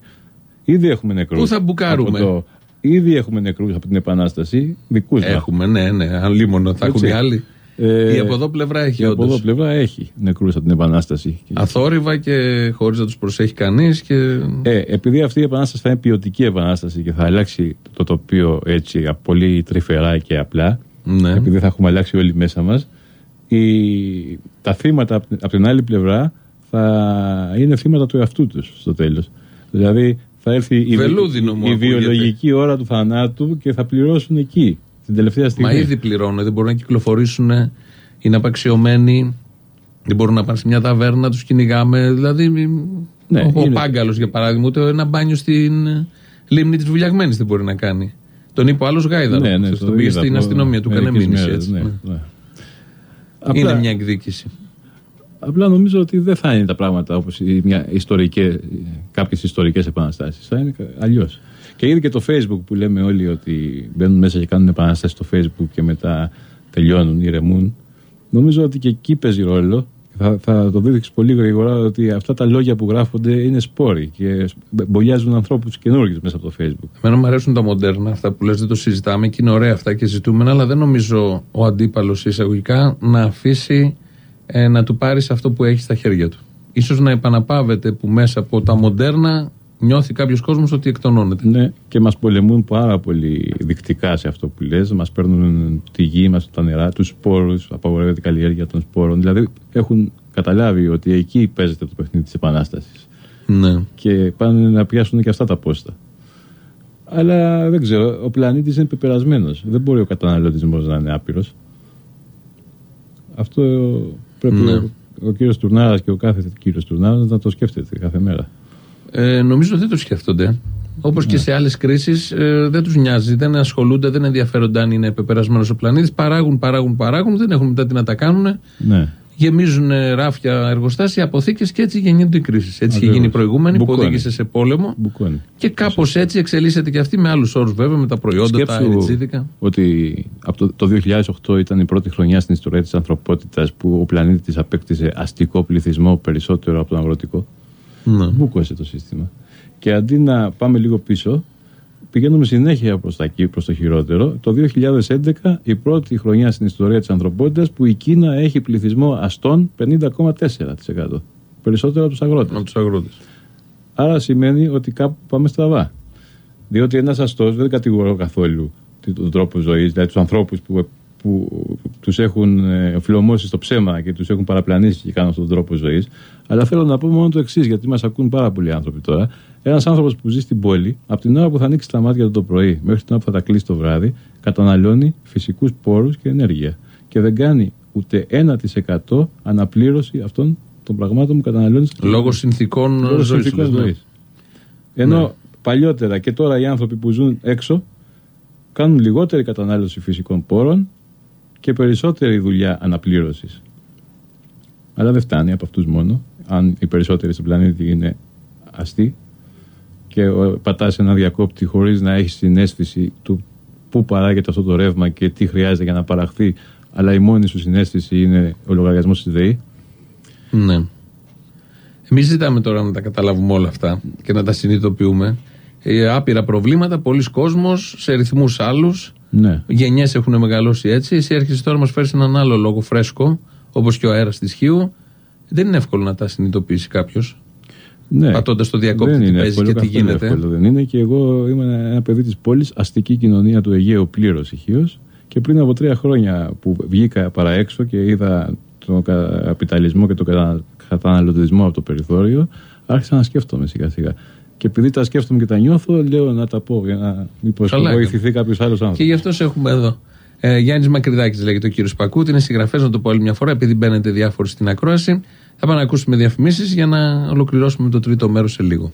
Ήδη έχουμε νεκρούς. Πού θα μπουκάρουμε; από το- Ήδη έχουμε νεκρούς από την επανάσταση, δικούς μας. Έχουμε, ναι, ναι. Αν λίμωνο θα Έτσι. έχουν οι άλλοι. Ε, η από εδώ πλευρά έχει Και από όντως. εδώ πλευρά έχει νεκρούς από την επανάσταση. Αθόρυβα και χωρίς να τους προσέχει κανείς. Και... Ε, επειδή αυτή η επανάσταση θα είναι ποιοτική επανάσταση και θα αλλάξει το τοπίο έτσι πολύ τρυφερά και απλά, Ναι. επειδή θα έχουμε αλλάξει όλοι μέσα μας, η, τα θύματα από την- από την άλλη πλευρά θα είναι θύματα του εαυτού τους στο τέλος. Δηλαδή θα έρθει η, Βελούδινο μου η ακούγεται. βιολογική ώρα του θανάτου και θα πληρώσουν εκεί, την τελευταία στιγμή. Μα ήδη πληρώνουν, δεν μπορούν να κυκλοφορήσουν, είναι απαξιωμένοι, δεν μπορούν να πάνε σε μια ταβέρνα, τους κυνηγάμε. Δηλαδή, Ναι, ο, ο είναι- Πάγκαλος για παράδειγμα, ούτε ένα μπάνιο στην ε, λίμνη της Βουλιαγμένης δεν μπορεί να κάνει. Τον είπε ο άλλος Γάιδαρος. ναι, ναι, χθες, το τον πήγε είδα στην από αστυνομία, του έκανε μερικές μήνυση μέρες, έτσι. ναι, ναι. ναι. Είναι Απλά- μια εκδίκηση. Απλά νομίζω ότι δεν θα είναι τα πράγματα όπως κάποιες ιστορικές επαναστάσεις. Θα είναι αλλιώς. Και ήδη και το Facebook που λέμε όλοι ότι μπαίνουν μέσα και κάνουν επαναστάσει στο Facebook και μετά τελειώνουν, ηρεμούν. Νομίζω ότι και εκεί παίζει ρόλο. Θα, θα το δείξεις πολύ γρήγορα ότι αυτά τα λόγια που γράφονται είναι σπόροι και μπολιάζουν ανθρώπους καινούργιους μέσα από το Facebook. Εμένα μου αρέσουν τα μοντέρνα, αυτά που λες δεν το συζητάμε και είναι ωραία αυτά και ζητούμενα, αλλά δεν νομίζω ο αντίπαλος εισαγωγικά να αφήσει ε, να του πάρεις αυτό που έχει στα χέρια του. Ίσως να επαναπάβεται που μέσα από τα μοντέρνα νιώθει κάποιος κόσμος ότι εκτονώνεται. Ναι, και μας πολεμούν πάρα πολύ δεικτικά σε αυτό που λες. Μας παίρνουν τη γη μας, τα νερά, τους σπόρους, απαγορεύεται η καλλιέργεια των σπόρων. Δηλαδή έχουν καταλάβει ότι εκεί παίζεται το παιχνίδι της Επανάστασης. Ναι. Και πάνε να πιάσουν και αυτά τα πόστα. Αλλά δεν ξέρω, ο πλανήτης είναι πεπερασμένος. Δεν μπορεί ο καταναλωτισμός να είναι άπειρος. Αυτό πρέπει Ναι. ο, ο κύριος Τουρνάρας και ο κάθε κύριος Τουρνάρας να το σκέφτεται κάθε μέρα. Ε, νομίζω δεν το σκέφτονται. Όπως και σε άλλες κρίσεις, ε, δεν τους νοιάζει, δεν ασχολούνται, δεν ενδιαφέρονται αν είναι πεπερασμένο ο πλανήτης. Παράγουν, παράγουν, παράγουν, δεν έχουν μετά τι να τα κάνουν. Ναι. Γεμίζουν ε, ράφια, εργοστάσια, αποθήκες και έτσι γεννιούνται οι κρίσεις. Έτσι είχε Ακριβώς. γίνει η προηγούμενη που Μπουκώνει. οδήγησε σε πόλεμο. Μπουκώνει. Και κάπως έτσι εξελίσσεται και αυτή με άλλους όρους βέβαια, με τα προϊόντα, τα αεριτσίδικα. ότι από το, το 2008 ήταν η πρώτη χρονιά στην ιστορία της ανθρωπότητας που ο πλανήτης απέκτησε αστικό πληθυσμό περισσότερο από τον αγροτικό. Ναι. Μπούκωσε το σύστημα. Και αντί να πάμε λίγο πίσω, πηγαίνουμε συνέχεια προς, τα, εκεί, προς το χειρότερο. Το 2011 η πρώτη χρονιά στην ιστορία της ανθρωπότητας που η Κίνα έχει πληθυσμό αστών 50,4%. Περισσότερο από τους αγρότες. Από τους αγρότες. Άρα σημαίνει ότι κάπου πάμε στραβά. Διότι ένας αστός δεν κατηγορώ καθόλου τον τρόπο ζωής, δηλαδή τους ανθρώπους που, που τους έχουν ε, φλωμώσει στο ψέμα και τους έχουν παραπλανήσει και κάνουν αυτόν τον τρόπο ζωής. Αλλά θέλω να πω μόνο το εξής, γιατί μας ακούν πάρα πολλοί άνθρωποι τώρα. Ένας άνθρωπος που ζει στην πόλη, από την ώρα που θα ανοίξει τα μάτια του το πρωί μέχρι την ώρα που θα τα κλείσει το βράδυ, καταναλώνει φυσικούς πόρους και ενέργεια. Και δεν κάνει ούτε 1% αναπλήρωση αυτών των πραγμάτων που καταναλώνει στην Λόγω συνθήκων Λόγω ζωής. συνθήκων ζωής. Ενώ παλιότερα και τώρα οι άνθρωποι που ζουν έξω κάνουν λιγότερη κατανάλωση φυσικών πόρων και περισσότερη δουλειά αναπλήρωσης. Αλλά δεν φτάνει από αυτούς μόνο. Αν οι περισσότεροι στον πλανήτη είναι αστεί και ο- πατάς ένα διακόπτη χωρίς να έχεις την αίσθηση του πού παράγεται αυτό το ρεύμα και τι χρειάζεται για να παραχθεί αλλά η μόνη σου συνέστηση είναι ο λογαριασμός της ΔΕΗ Ναι. Εμείς ζητάμε τώρα να τα καταλάβουμε όλα αυτά και να τα συνειδητοποιούμε. Ε, άπειρα προβλήματα, πολλοί κόσμος, σε ρυθμούς άλλους. Ναι. Γενιές έχουν μεγαλώσει έτσι. Εσύ έρχεσαι τώρα να μας φέρεις έναν άλλο λόγο φρέσκο, όπως και ο αέρας της Χίου. Δεν είναι εύκολο να τα συνειδητοποιήσει κάποιος. Ναι. Πατώντας το διακόπτη Δεν τι είναι παίζει εύκολο, και τι καθόλου γίνεται. εύκολο δεν είναι και εγώ ήμουν ένα παιδί της πόλης, αστική κοινωνία του Αιγαίου πλήρως ηχείω. Και πριν από τρία χρόνια που βγήκα παρά έξω και είδα τον καπιταλισμό και τον κατα- καταναλωτισμό από το περιθώριο, άρχισα να σκέφτομαι σιγά σιγά. Και επειδή τα σκέφτομαι και τα νιώθω, λέω να τα πω για να μήπως Καλά βοηθηθεί κάποιος άλλος άνθρωπος. Και γι' αυτό σε έχουμε εδώ. Ε, Γιάννης Μακρυδάκης λέγεται ο κύριος Πακούτη, είναι συγγραφέας, να το πω άλλη μια φορά, επειδή μπαίνετε διάφοροι στην ακρόαση. Θα πάμε να ακούσουμε διαφημίσεις για να ολοκληρώσουμε το τρίτο μέρος σε λίγο.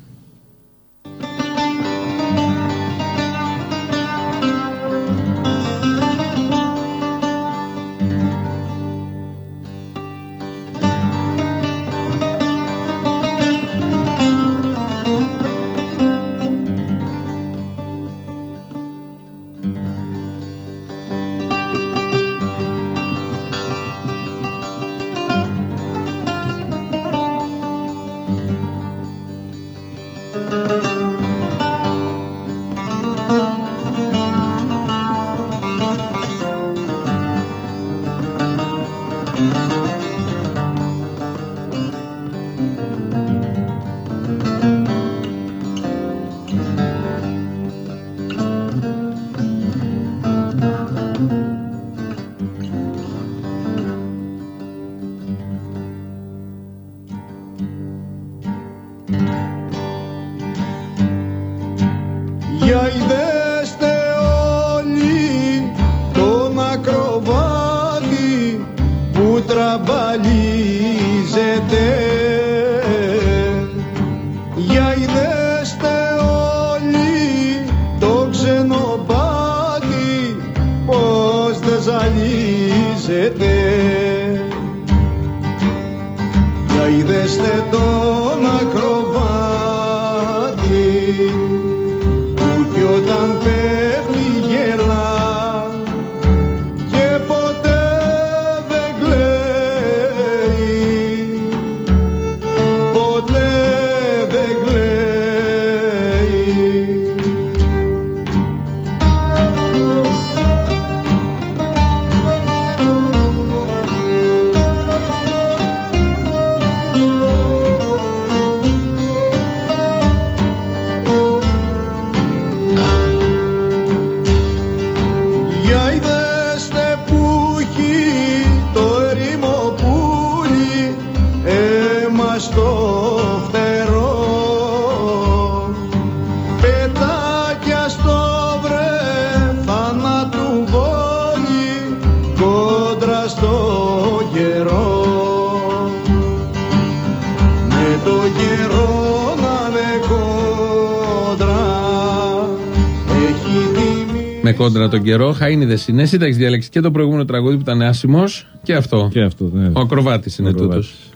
Με κόντρα τον καιρό, Χαΐνιδε είναι. Εσύ τα έχεις διαλέξει και το προηγούμενο τραγούδι που ήταν άσημος και αυτό. Και αυτό, ναι. Ο ακροβάτης είναι Ο τούτος. ακροβάτης.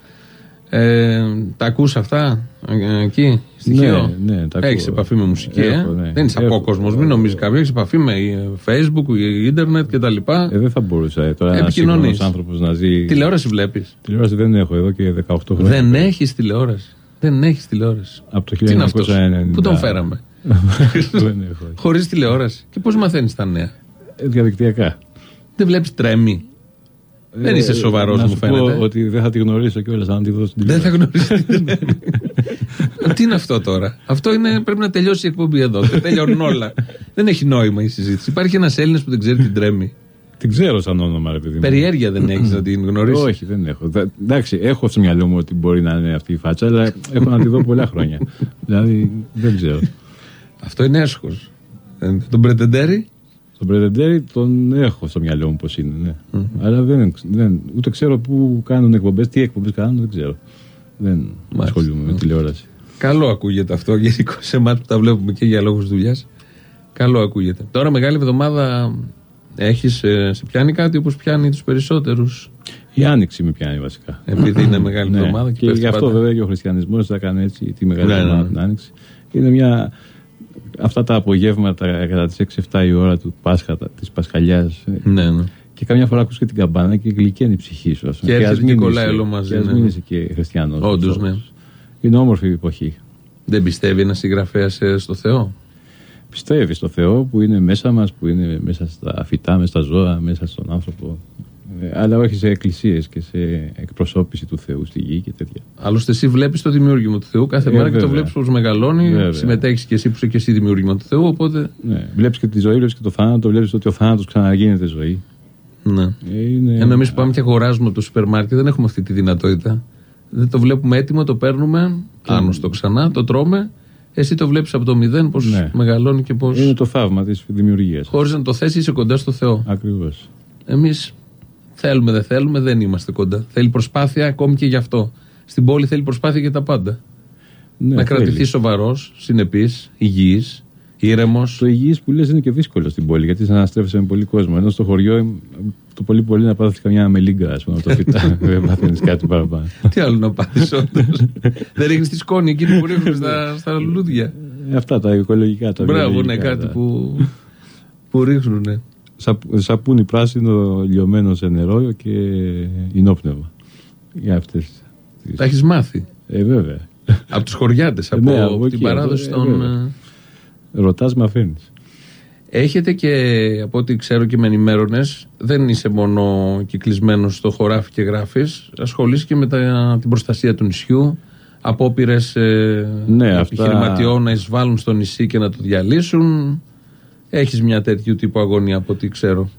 Ε, τα ακούς αυτά ε, εκεί, στοιχείο; Ναι, ναι, τα ακούω. Έχεις επαφή με μουσική, ε; Έχω, ναι. Δεν είσαι Έχω. απόκοσμο, μην νομίζεις κάποιο. Έχεις επαφή με ε, Facebook, ε, ίντερνετ κτλ. Ε, δεν θα μπορούσα ε, τώρα ένα Επικοινωνείς. σύγχρονο άνθρωπος να ζει. Τηλεόραση βλέπεις; Τηλεόραση δεν έχω εδώ και 18 χρόνια. Δεν έχεις τηλεόραση. Δεν έχεις τηλεόραση. Από το 1990. Τι είναι αυτός; Πού τον φέραμε; Δεν έχω. Χωρίς τηλεόραση. Και πώς μαθαίνεις τα νέα; Ε, Διαδικτυακά. Δεν βλέπεις τρέμει. Δεν είσαι σοβαρός, να μου σου φαίνεται. Πω ότι δεν θα τη γνωρίσω κιόλας αν τη δω στην Δεν θα τηλεόραση. γνωρίζει. Τι είναι αυτό τώρα; Αυτό είναι, πρέπει να τελειώσει η εκπομπή εδώ. Δεν τελειώνουν όλα. δεν έχει νόημα η συζήτηση. Υπάρχει ένας Έλληνας που δεν ξέρει την τρέμει. Την ξέρω σαν όνομα, ρε παιδί μου. Περιέργεια δεν έχεις να την γνωρίσεις; Όχι, δεν έχω. Δε- Εντάξει, έχω στο μυαλό μου ότι μπορεί να είναι αυτή η φάτσα, αλλά έχω να τη δω πολλά χρόνια. δηλαδή δεν ξέρω. Αυτό είναι έσχος. Τον Πρετεντέρη; Τον Πρετεντέρη τον έχω στο μυαλό μου πώς είναι. Ναι. Αλλά δεν, δεν, ούτε ξέρω πού κάνουν εκπομπές, τι εκπομπές κάνουν, δεν ξέρω. Δεν ασχολούμαι με τηλεόραση. Καλό ακούγεται αυτό γενικώ σε εμάς που τα βλέπουμε και για λόγους δουλειάς. Καλό ακούγεται. Τώρα μεγάλη εβδομάδα έχεις, σε πιάνει κάτι όπως πιάνει τους περισσότερους; Η άνοιξη με πιάνει βασικά. Επειδή είναι μεγάλη Ναι. εβδομάδα και, πέφτει γι' αυτό πάντα. βέβαια και ο χριστιανισμός θα κάνει έτσι τη μεγάλη Ναι, ναι, εβδομάδα ναι. την άνοιξη. Είναι μια. Αυτά τα απογεύματα κατά τις 6-7 η ώρα του Πάσχα, της Πασχαλιάς. Ναι, ναι. Και καμιά φορά ακούς και την καμπάνα και γλυκαίνει η ψυχή σου. ας πούμε. Και έρχεται ας και μην κολλάει είσαι- όλο μαζί, Και ας ναι. μην είσαι και χριστιανός. Όντως, Αυτό. ναι. Είναι όμορφη η εποχή. Δεν πιστεύει ένας συγγραφέας στο Θεό; πιστεύει στο Θεό που είναι μέσα μας, που είναι μέσα στα φυτά, μέσα στα ζώα, μέσα στον άνθρωπο. Ε, αλλά όχι σε εκκλησίες και σε εκπροσώπηση του Θεού στη γη και τέτοια. Άλλωστε, εσύ βλέπεις το δημιούργημα του Θεού κάθε Ε, μέρα και το βέβαια. βλέπεις πώ μεγαλώνει. Βέβαια. Συμμετέχεις και εσύ που είσαι και εσύ δημιούργημα του Θεού. Οπότε. Ναι. Βλέπεις και τη ζωή, βλέπεις και το θάνατο, βλέπεις ότι ο θάνατος ξαναγίνεται ζωή. Ναι. Ε, Είναι... Ενώ εμείς που πάμε και αγοράζουμε από το σούπερ μάρκετ δεν έχουμε αυτή τη δυνατότητα. Δεν το βλέπουμε έτοιμο, το παίρνουμε, άνωστο ξανά, το τρώμε. Εσύ το βλέπεις από το μηδέν πώς Ναι. μεγαλώνει και πώ. Είναι το θαύμα της δημιουργίας. Χωρίς να το θέσει, είσαι κοντά στο Θεό. Ακριβώς. Εμείς θέλουμε, δεν θέλουμε, δεν είμαστε κοντά. Θέλει προσπάθεια ακόμη και γι' αυτό. Στην πόλη θέλει προσπάθεια για τα πάντα. Ναι, να θέλει. κρατηθεί σοβαρός, συνεπής, υγιής, ήρεμος. Το υγιής που λες είναι και δύσκολο στην πόλη γιατί αναστρέφεσαι με πολύ κόσμο. Ενώ στο χωριό ε, το πολύ πολύ να πάθεις καμιά μελίγκα, ας πούμε, από το φυτά. Δεν μαθαίνεις κάτι παραπάνω. Τι άλλο να πάθεις, όντως. δεν ρίχνεις τη σκόνη εκείνη που ρίχνουν στα, στα λουλούδια. Ε, Αυτά τα οικολογικά. Τα Μπράβο, ναι, βιολογικά, κάτι τα- που, που ρίχνουν. Σαπ- Σαπούνι πράσινο λιωμένο σε νερό και ενόπνευμα. Για αυτές τις... Τα έχεις μάθει; Ε, βέβαια. από τους χωριάτες, από, Ναι, από την εκεί, παράδοση από- ε, των. βέβαια. ε, Ρωτάς, μαθαίνεις. Έχετε και από ό,τι ξέρω και με ενημέρωνες, δεν είσαι μόνο κυκλισμένος στο χωράφι και γράφεις. Ασχολείσαι και με τα, την προστασία του νησιού. Απόπειρες ε, Ναι, αυτά- επιχειρηματιών να εισβάλλουν στο νησί και να το διαλύσουν. Έχεις μια τέτοιου τύπου αγωνία από ό,τι ξέρω.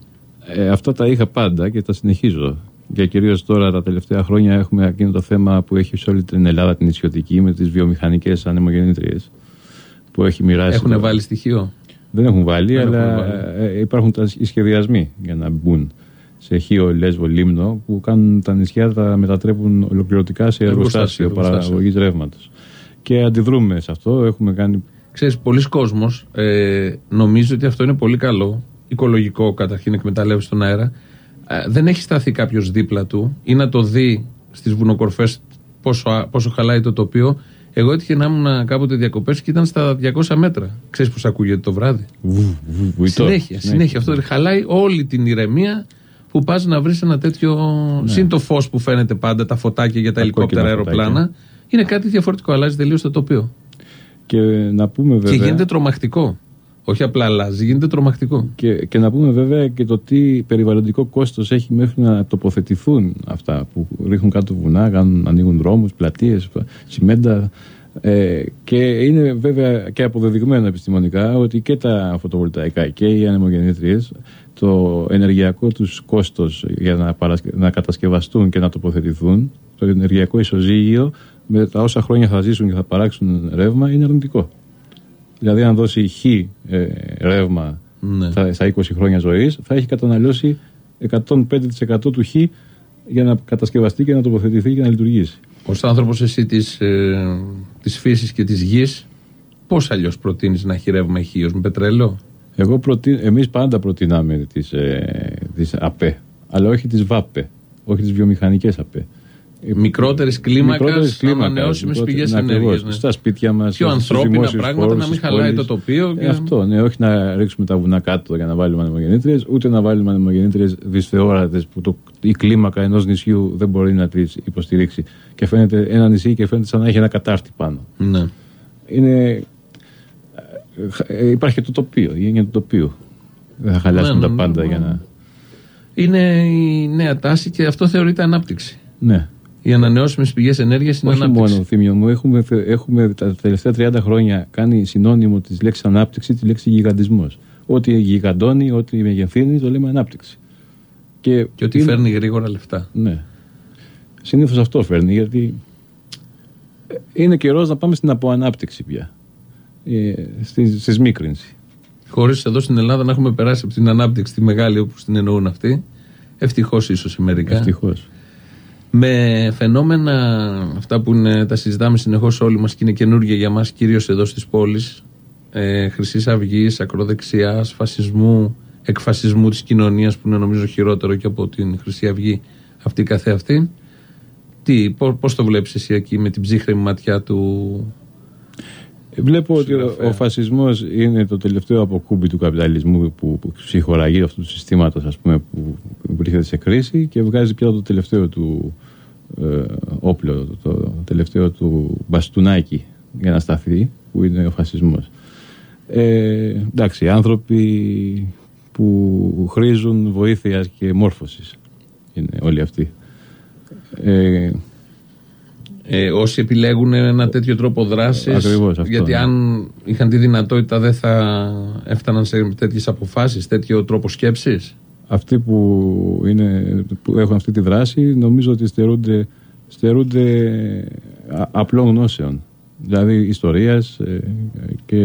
Ε, αυτά τα είχα πάντα και τα συνεχίζω. Και κυρίως τώρα τα τελευταία χρόνια έχουμε εκείνο το θέμα που έχει σε όλη την Ελλάδα την νησιωτική με τις βιομηχανικές ανεμογεννήτριες. Που έχει μοιράσει. Έχουν το- βάλει στοιχείο; Δεν έχουν βάλει, Δεν αλλά έχουν βάλει. ε, υπάρχουν τα, οι σχεδιασμοί για να μπουν σε Χίο, Λέσβο, Λίμνο που κάνουν τα νησιά, τα μετατρέπουν ολοκληρωτικά σε Εργοστάσιο, εργοστάσιο εργοστάσιο. παραγωγής ρεύματος. Και αντιδρούμε σε αυτό. Έχουμε κάνει. Ξέρεις, πολλοί κόσμος ε, νομίζει ότι αυτό είναι πολύ καλό, οικολογικό καταρχήν εκμεταλλεύσει τον αέρα. Ε, δεν έχει σταθεί κάποιος δίπλα του ή να το δει στις βουνοκορφές πόσο, α- πόσο χαλάει το τοπίο. Εγώ έτυχε να ήμουν κάποτε διακοπές και ήταν στα 200 μέτρα. Ξέρεις πώς ακούγεται το βράδυ; Βου, βου, βουητό. Συνέχεια, συνέχεια. Αυτό χαλάει όλη την ηρεμία που πας να βρεις ένα τέτοιο. Συν το φως που φαίνεται πάντα, τα φωτάκια για τα, Τα ελικόπτερα, κόκκινα αεροπλάνα. Είναι κάτι διαφορετικό. Αλλάζει τελείως το τοπίο. Και να πούμε βέβαια. Και γίνεται τρομακτικό. Όχι απλά αλλάζει, γίνεται τρομακτικό. Και, και να πούμε βέβαια και το τι περιβαλλοντικό κόστος έχει μέχρι να τοποθετηθούν αυτά που ρίχνουν κάτω βουνά, κάνουν, ανοίγουν δρόμους, πλατείες, τσιμέντα. Ε, και είναι βέβαια και αποδεδειγμένο επιστημονικά ότι και τα φωτοβολταϊκά και οι ανεμογεννήτριες το ενεργειακό τους κόστος για να, παρασκε- να κατασκευαστούν και να τοποθετηθούν το ενεργειακό ισοζύγιο με τα όσα χρόνια θα ζήσουν και θα παράξουν ρεύμα είναι αρνητικό. Δηλαδή, αν δώσει χ ε, ρεύμα Ναι. στα, στα 20 χρόνια ζωής, θα έχει καταναλώσει 105% του χ για να κατασκευαστεί και να τοποθετηθεί και να λειτουργήσει. Ω άνθρωπος εσύ της ε, της φύσης και της γης, πώς αλλιώς προτείνεις να έχει ρεύμα ηχείω, με πετρέλαιο; Εγώ προτείνω, εμείς πάντα προτείναμε τις, ε, τις ΑΠΕ, αλλά όχι τις ΒΑΠΕ, όχι τις βιομηχανικές ΑΠΕ. Μικρότερης κλίμακας, Μικρότερης κλίμακας, ανανεώσιμες μικρότερη- πηγές ναι, ακριβώς. ενέργειας. Ναι. Στα σπίτια μας, Πιο στους ανθρώπινα δημόσιους πράγματα, χώρους, να μην στις χαλάει πόλεις. το τοπίο. Και... Ε, αυτό, ναι, όχι να ρίξουμε τα βουνά κάτω για να βάλουμε ανεμογεννήτριες, ούτε να βάλουμε ανεμογεννήτριες δυσθεόρατες που το, η κλίμακα ενός νησιού δεν μπορεί να τις υποστηρίξει. Και φαίνεται ένα νησί και φαίνεται σαν να έχει ένα κατάρτι πάνω. Ναι. Είναι, ε, υπάρχει και το τοπίο, η έννοια του τοπίου. Δεν θα χαλάσουν Ναι, τα ναι, πάντα ναι, για ναι. να... Είναι η νέα τάση και αυτό θεωρείται ανάπτυξη. Ναι. Οι ανανεώσιμες πηγές ενέργειας είναι Όχι ανάπτυξη. μόνο, Θήμιο μου, έχουμε, έχουμε τα τελευταία 30 χρόνια κάνει συνώνυμο της λέξης ανάπτυξη της λέξης γιγαντισμός. Ό,τι γιγαντώνει, ό,τι μεγεθύνει, το λέμε ανάπτυξη. Και, Και ότι είναι- φέρνει γρήγορα λεφτά. Ναι. Συνήθως αυτό φέρνει, γιατί ε, είναι καιρός να πάμε στην αποανάπτυξη πια. Ε, στη, στη σμίκρινση. Χωρίς εδώ στην Ελλάδα να έχουμε περάσει από την ανάπτυξη τη μεγάλη όπως την εννοούν αυτοί. Ευτυχώς ίσως σε μερικά. Ευτυχώς. Με φαινόμενα αυτά που είναι, τα συζητάμε συνεχώς όλοι μας και είναι καινούργια για μας, κυρίως εδώ στις πόλεις, ε, Χρυσής Αυγής, ακροδεξιάς, φασισμού, εκφασισμού της κοινωνίας που είναι νομίζω χειρότερο και από την Χρυσή Αυγή αυτή καθεαυτή. Τι, πώς το βλέπεις εσύ εκεί με την ψύχρεμη ματιά του. Βλέπω ότι ο, Συγγραφέα. ο φασισμός είναι το τελευταίο αποκούμπι του καπιταλισμού που, που ψυχοραγεί αυτού του συστήματος ας πούμε, που βρίσκεται σε κρίση και βγάζει πια το τελευταίο του ε, όπλο, το τελευταίο του μπαστούνάκι για να σταθεί που είναι ο φασισμός. Ε, εντάξει, άνθρωποι που χρήζουν βοήθειας και μόρφωσης είναι όλοι αυτοί. Ε, Ε, όσοι επιλέγουν ένα τέτοιο τρόπο δράσης. Ακριβώς αυτό, Γιατί ναι. αν είχαν τη δυνατότητα δεν θα έφταναν σε τέτοιες αποφάσεις, τέτοιο τρόπο σκέψης; αυτοί που, είναι, που έχουν αυτή τη δράση νομίζω ότι στερούνται, στερούνται α- απλών γνώσεων. Δηλαδή ιστορίας ε, και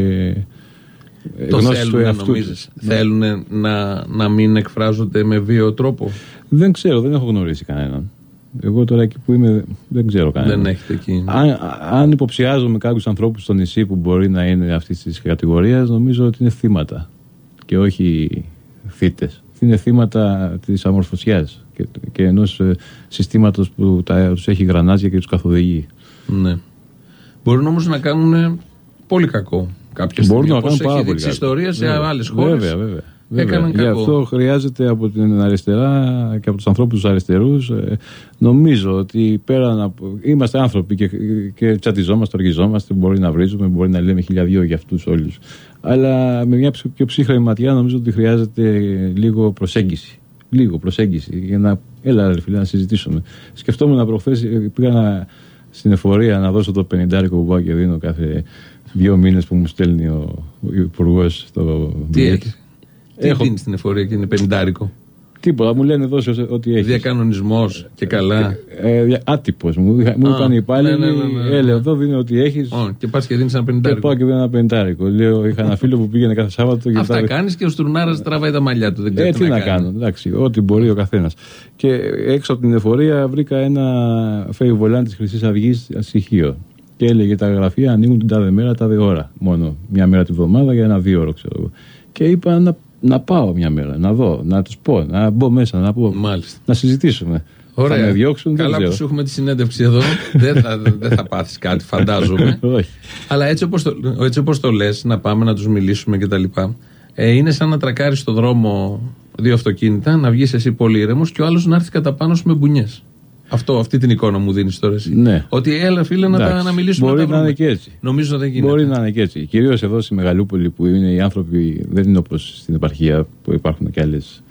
ε, Το γνώσης του θέλουν, εαυτού νομίζεις; τους. Ναι. Θέλουν να, να μην εκφράζονται με βίαιο τρόπο; Δεν ξέρω, δεν έχω γνωρίσει κανέναν. Εγώ τώρα εκεί που είμαι δεν ξέρω κανέναν. Δεν έχετε εκεί. Αν, αν υποψιάζομαι κάποιους ανθρώπους στο νησί που μπορεί να είναι αυτής της κατηγορίας, νομίζω ότι είναι θύματα και όχι θύτε. Είναι θύματα της αμορφωσιάς και, και ενός συστήματος που τους έχει γρανάζια και τους καθοδηγεί. Ναι. Μπορούν όμως να κάνουν πολύ κακό κάποια στιγμή. Μπορούν να όπως κάνουν πάρα έχει πολύ δείξει κακό. ιστορία σε Βέβαια. άλλες χώρες. Βέβαια, βέβαια. Βέβαια. Έκαναν Γι' κακό. αυτό χρειάζεται από την αριστερά και από τους ανθρώπους τους αριστερούς. νομίζω ότι πέραν από. Είμαστε άνθρωποι και, και τσατιζόμαστε, οργιζόμαστε. Μπορεί να βρίζουμε, μπορεί να λέμε χιλιαδίο για αυτούς όλους. Αλλά με μια ψ- πιο ψύχρεμη ματιά νομίζω ότι χρειάζεται λίγο προσέγγιση. Λίγο προσέγγιση για να. Έλα, ρε φίλε, να συζητήσουμε. Σκεφτόμουν προχθές, πήγα να, στην εφορία να δώσω το 50 που πάω και δίνω κάθε δύο μήνες που μου στέλνει ο, ο υπουργός στο Τι μπιλέτ. έχεις; Τι Έχω- δίνεις στην εφορία και είναι πενιντάρικο. Τίποτα, μου λένε δώσε όσο- ό,τι έχεις. Διακανονισμός και καλά. Ε, Άτυπος. Μου, είχα- μου Α, είπαν οι υπάλληλοι, ναι, ναι, ναι, ναι. έλε εδώ δίνει ό,τι έχεις. Ω, και πας και δίνεις ένα Και πενιντάρικο. πάω και δίνω ένα πεντάρικο. Λέω, είχα ένα φίλο που πήγαινε κάθε Σάββατο. και Αυτά τα- κάνεις και ο Στουρνάρα τραβάει τα μαλλιά του. Δεν Ε, ξέρει τι να κάνω, εντάξει, ό,τι μπορεί ο καθένας. Και έξω από την εφορία βρήκα ένα φεϊβολάν της Χρυσής Αυγής στοιχείο. Και έλεγε τα γραφεία ανοίγουν την τάδε μέρα, τάδε ώρα. Μόνο μια μέρα τη βδομάδα για ένα δύο ώρο, ξέρω εγώ. Και είπα να, να πάω μια μέρα, να δω, να τους πω, να μπω μέσα, να, πω, Μάλιστα. να συζητήσουμε. Ωραία. Θα με διώξουν, Καλά δεν που ξέρω. σου έχουμε τη συνέντευξη εδώ. δεν θα, δεν θα πάθεις κάτι, φαντάζομαι. Όχι. Αλλά έτσι όπως το, έτσι όπως το λες, να πάμε να τους μιλήσουμε και τα λοιπά, ε, είναι σαν να τρακάρεις στο δρόμο δύο αυτοκίνητα, να βγεις εσύ πολύ ήρεμος και ο άλλος να έρθει κατά πάνω σου με μπουνιές. Αυτό, αυτή την εικόνα μου δίνεις τώρα εσύ. Ναι. Ότι έλα φίλε να, τα, Εντάξει. να μιλήσουμε Μπορεί να τα να είναι βρούμε. και έτσι. Νομίζω δεν γίνεται. Μπορεί να είναι και έτσι. Κυρίως εδώ στη Μεγαλούπολη που είναι οι άνθρωποι, δεν είναι όπως στην επαρχία που υπάρχουν και άλλες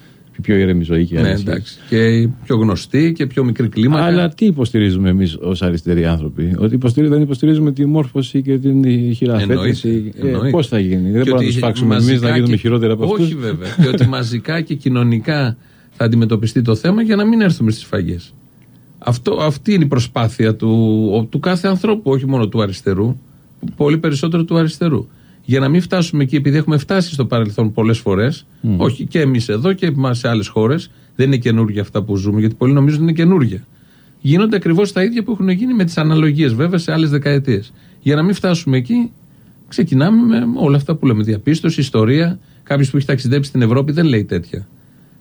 πιο ήρεμη ζωή και Ναι, άλλες εντάξει. Και πιο γνωστή και πιο μικρή κλίμακα. Αλλά τι υποστηρίζουμε εμείς ως αριστεροί άνθρωποι, Ότι υποστηρίζουμε, δεν υποστηρίζουμε τη μόρφωση και την χειραφέτηση. Εννοείται, εννοείται. Πώς θα γίνει, δεν Και μπορούμε να ότι τους φάξουμε εμείς μαζικά να γίνουμε και- χειρότερα από αυτούς; Όχι βέβαια. και ότι μαζικά και κοινωνικά θα αντιμετωπιστεί το θέμα για να μην έρθουμε στις φαγές. Αυτό, αυτή είναι η προσπάθεια του, ο- του κάθε ανθρώπου, όχι μόνο του αριστερού, πολύ περισσότερο του αριστερού. Για να μην φτάσουμε εκεί, επειδή έχουμε φτάσει στο παρελθόν πολλές φορές, όχι και εμείς εδώ και μα σε άλλες χώρες, δεν είναι καινούργια αυτά που ζούμε, γιατί πολλοί νομίζουν ότι είναι καινούργια. Γίνονται ακριβώς τα ίδια που έχουν γίνει με τις αναλογίες, βέβαια, σε άλλες δεκαετίες. Για να μην φτάσουμε εκεί, ξεκινάμε με όλα αυτά που λέμε. Διαπίστωση, ιστορία. Κάποιος που έχει ταξιδέψει στην Ευρώπη δεν λέει τέτοια.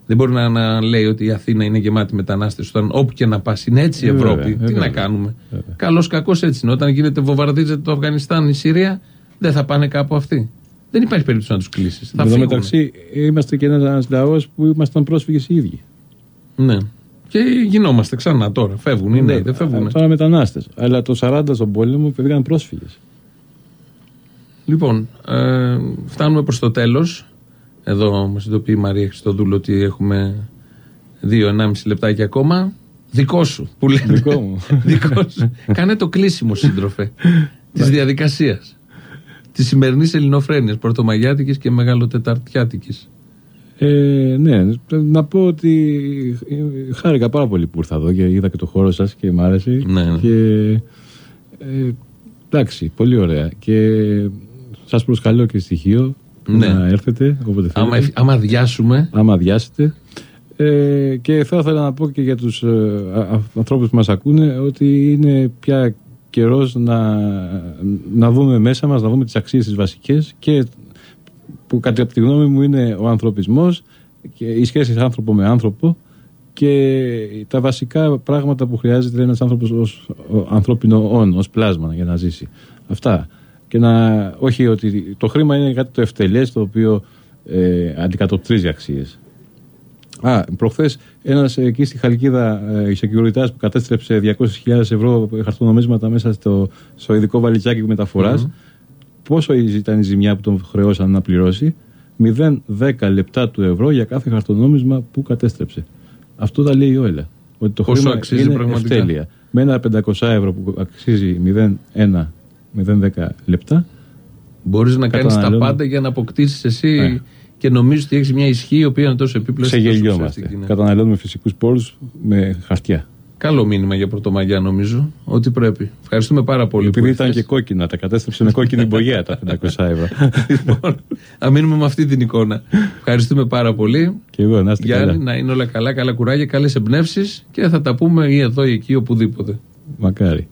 Δεν μπορεί να, να λέει ότι η Αθήνα είναι γεμάτη μετανάστες. Όταν όπου και να πας είναι έτσι η Ε, βέβαια, Ευρώπη. ε, Τι βέβαια. να κάνουμε. Καλό κακό έτσι είναι. Όταν γίνεται βομβαρδίζεται το Αφγανιστάν, η Συρία, δεν θα πάνε κάπου αυτοί. Δεν υπάρχει περίπτωση να τους κλείσεις. Θα Εν τω φύγουν. μεταξύ, είμαστε και ένας λαός που ήμασταν πρόσφυγες οι ίδιοι. Ναι. Και γινόμαστε ξανά τώρα. Φεύγουν οι νέοι, δεν φεύγουν. Τώρα μετανάστες. Αλλά το 40 στον πόλεμο πήγαν πρόσφυγες. Λοιπόν, ε, φτάνουμε προς το τέλος. Εδώ μας ειδοποιεί η Μαρία Χριστοδούλου ότι έχουμε 2-1,5 λεπτάκια ακόμα. Δικό σου που λένε. Δικό μου. Δικό σου. Κάνε το κλείσιμο σύντροφε της διαδικασίας. Της σημερινής ελληνοφρένειας, πρωτομαγιάτικης και μεγαλοτεταρτιάτικης. Ε, ναι, να πω ότι ε, χάρηκα πάρα πολύ που ήρθα εδώ και είδα και το χώρο σας και μ' άρεσε. Ναι, ναι. Και, ε, εντάξει, πολύ ωραία. Και σας προσκαλώ και στοιχείο Ναι. να έρθετε όποτε θέλετε. Άμα, εφ- άμα αδειάσουμε, άμα αδειάσετε. Ε, και θα ήθελα να πω και για τους ε, α- α- ανθρώπους που μας ακούνε ότι είναι πια καιρός να, να δούμε μέσα μας, να δούμε τις αξίες τις βασικές και που κατά τη γνώμη μου είναι ο ανθρωπισμός και οι σχέσεις άνθρωπο με άνθρωπο και τα βασικά πράγματα που χρειάζεται ένας άνθρωπος ως ο ανθρώπινο όν, ως πλάσμα για να ζήσει. Αυτά. Και να, όχι ότι το χρήμα είναι κάτι το ευτελές το οποίο ε, αντικατοπτρίζει αξίες. Α, προχθές ένας εκεί στη Χαλκίδα ε, security που κατέστρεψε 200.000 ευρώ χαρτονομίσματα μέσα στο, στο ειδικό βαλιτσάκι μεταφοράς. πόσο ήταν η ζημιά που τον χρεώσαν να πληρώσει, 0,10 λεπτά του ευρώ για κάθε χαρτονόμισμα που κατέστρεψε. Αυτό τα λέει η Όελα. Ότι το Πόσο χρήμα αξίζει είναι πραγματικά; ευτέλεια. Με ένα 500 ευρώ που αξίζει 0,1 0,10 λεπτά, Μπορείς να κάνεις τα Καταναλώνω. πάντα για να αποκτήσεις εσύ Ναι. και νομίζει ότι έχεις μια ισχύ η οποία είναι τόσο επίπλαστη. τόσο ξεγελιόμαστε. ουσιαστική, ναι. Καταναλώνουμε φυσικούς πόρους με χαρτιά. Καλό μήνυμα για Πρωτομαγιά νομίζω ότι πρέπει. Ευχαριστούμε πάρα πολύ. Επειδή που ήταν και ήρθες. κόκκινα, τα κατέστρεψε με κόκκινη μπογιά τα 500 ευρώ. Λοιπόν, να μείνουμε με αυτή την εικόνα. Ευχαριστούμε πάρα πολύ. και εγώ, να είστε Γιάννη, καλά. να είναι όλα καλά, καλά κουράγια, καλές εμπνεύσεις και θα τα πούμε ή εδώ ή εκεί οπουδήποτε. Μακάρι.